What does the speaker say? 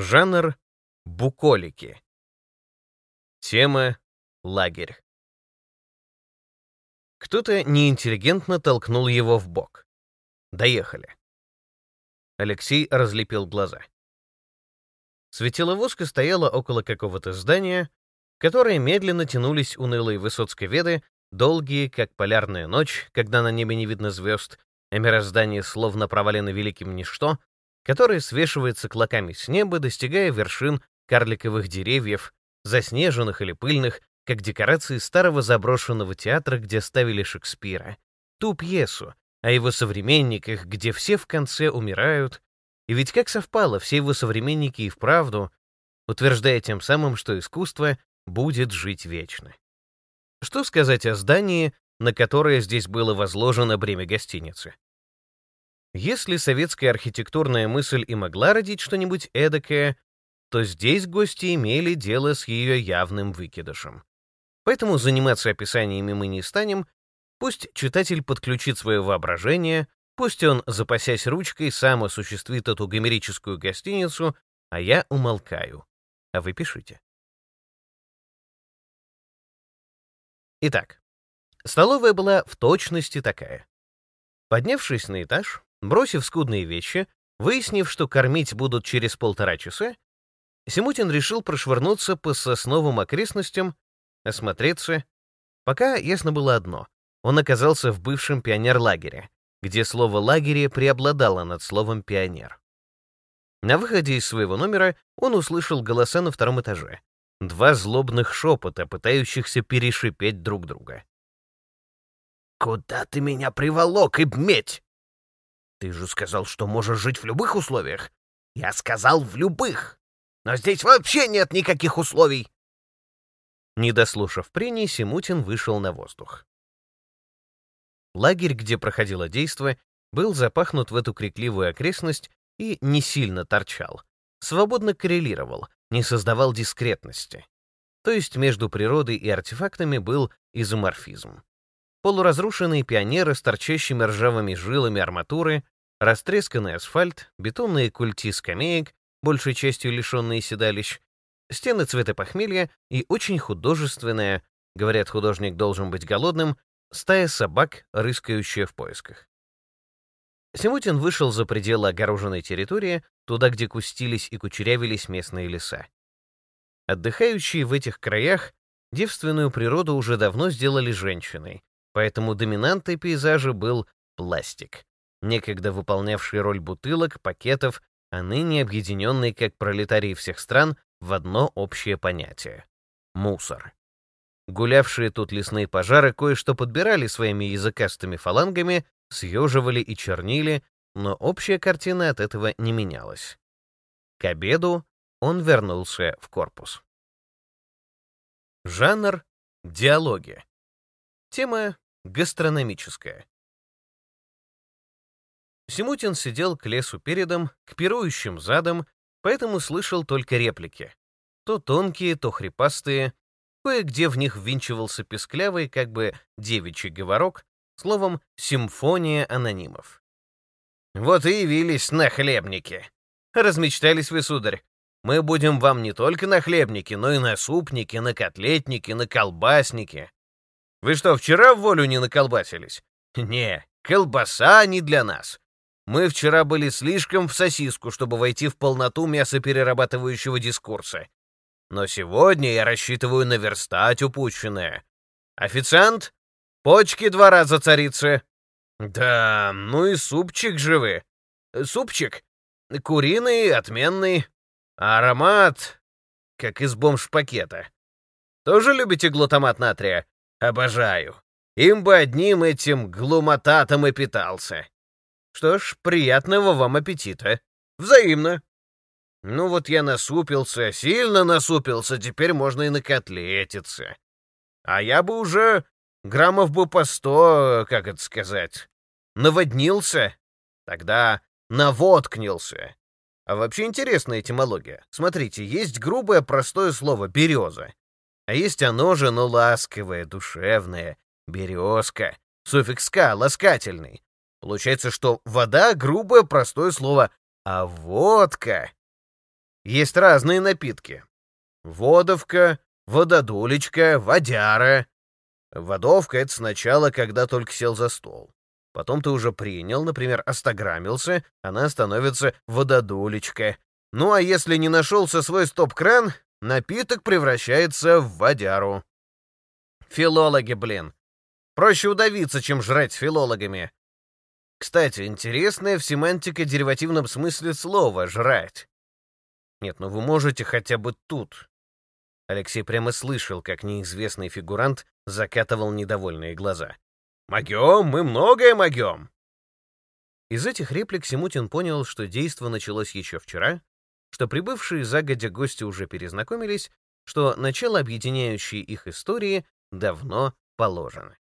Жанр — буколики. Тема — лагерь. Кто-то неинтеллигентно толкнул его в бок. Доехали. Алексей разлепил глаза. Светиловозка стояла около какого-то здания, которые медленно тянулись унылые высоцкой веды, долгие, как полярная ночь, когда на небе не видно звезд, а мироздание словно провалено великим ничто, которое свешивается клоками с неба, достигая вершин карликовых деревьев, заснеженных или пыльных, как декорации старого заброшенного театра, где ставили Шекспира, ту пьесу о его современниках, где все в конце умирают, и ведь как совпало, все его современники и вправду, утверждая тем самым, что искусство будет жить вечно. Что сказать о здании, на которое здесь было возложено бремя гостиницы? Если советская архитектурная мысль и могла родить что-нибудь эдакое, то здесь гости имели дело с ее явным выкидышем. Поэтому заниматься описаниями мы не станем, пусть читатель подключит свое воображение, пусть он, запасясь ручкой, сам осуществит эту гомерическую гостиницу, а я умолкаю. А вы пишите. Итак, столовая была в точности такая. Поднявшись на этаж, бросив скудные вещи, выяснив, что кормить будут через полтора часа, Симутин решил прошвырнуться по сосновым окрестностям, осмотреться. Пока ясно было одно — он оказался в бывшем пионерлагере, где слово «лагере» преобладало над словом «пионер». На выходе из своего номера он услышал голоса на втором этаже. Два злобных шепота, пытающихся перешипеть друг друга. «Куда ты меня приволок, Ибметь?» «Ты же сказал, что можешь жить в любых условиях». «Я сказал, в любых. Но здесь вообще нет никаких условий». Не дослушав прений, Симутин вышел на воздух. Лагерь, где проходило действо, был запахнут в эту крикливую окрестность и не сильно торчал. Свободно коррелировал, не создавал дискретности. То есть между природой и артефактами был изоморфизм. Полуразрушенные пионеры с торчащими ржавыми жилами арматуры, растресканный асфальт, бетонные культи скамеек, большей частью лишенные седалищ, стены цвета похмелья и очень художественная, говорят, художник должен быть голодным, стая собак, рыскающая в поисках. Симутин вышел за пределы огороженной территории, туда, где кустились и кучерявились местные леса. Отдыхающие в этих краях девственную природу уже давно сделали женщиной, поэтому доминантой пейзажа был пластик, некогда выполнявший роль бутылок, пакетов, а ныне объединенный как пролетарий всех стран в одно общее понятие — мусор. Гулявшие тут лесные пожары кое-что подбирали своими языкастыми фалангами, съеживали и чернили, но общая картина от этого не менялась. К обеду он вернулся в корпус. Жанр — диалоги. Тема — гастрономическая. Симутин сидел к лесу передом, к пирующим задом, поэтому слышал только реплики. То тонкие, то хрипастые, кое-где в них ввинчивался песклявый, как бы девичий говорок, словом, симфония анонимов. «Вот и явились нахлебники. Размечтались вы, сударь. Мы будем вам не только нахлебники, но и на супники, на котлетники, на колбасники. Вы что, вчера в волю не наколбасились? Не, колбаса не для нас. Мы вчера были слишком в сосиску, чтобы войти в полноту мясоперерабатывающего дискурса. Но сегодня я рассчитываю наверстать упущенное. Официант, почки два раза царицы. Да, ну и супчик же вы. Супчик куриный, отменный. Аромат, как из бомж-пакета. Тоже любите глутамат натрия? Обожаю. Им бы одним этим глумататом и питался. Что ж, приятного вам аппетита. Взаимно. Ну вот я насупился, сильно насупился, теперь можно и накотлетиться. А я бы уже граммов бы по сто, как это сказать, наводнился. Тогда наводкнился. А вообще интересная этимология. Смотрите, есть грубое простое слово «береза», а есть оно же, но ласковое, душевное, «березка», суффикс «ка», ласкательный. Получается, что вода — грубое простое слово, а водка есть разные напитки. Водовка, вододулечка, водяра. Водовка — это сначала, когда только сел за стол. Потом ты уже принял, например, остаграмился, она становится вододулечка. Ну а если не нашелся свой стоп-кран, напиток превращается в водяру. Филологи, блин. Проще удавиться, чем жрать с филологами. Кстати, интересное в семантико-деривативном смысле слово «жрать». Нет, ну вы можете хотя бы тут. Алексей прямо слышал, как неизвестный фигурант закатывал недовольные глаза. «Могем, мы многое могем!» Из этих реплик Симутин понял, что действо началось еще вчера, что прибывшие загодя гости уже перезнакомились, что начало объединяющей их истории давно положено.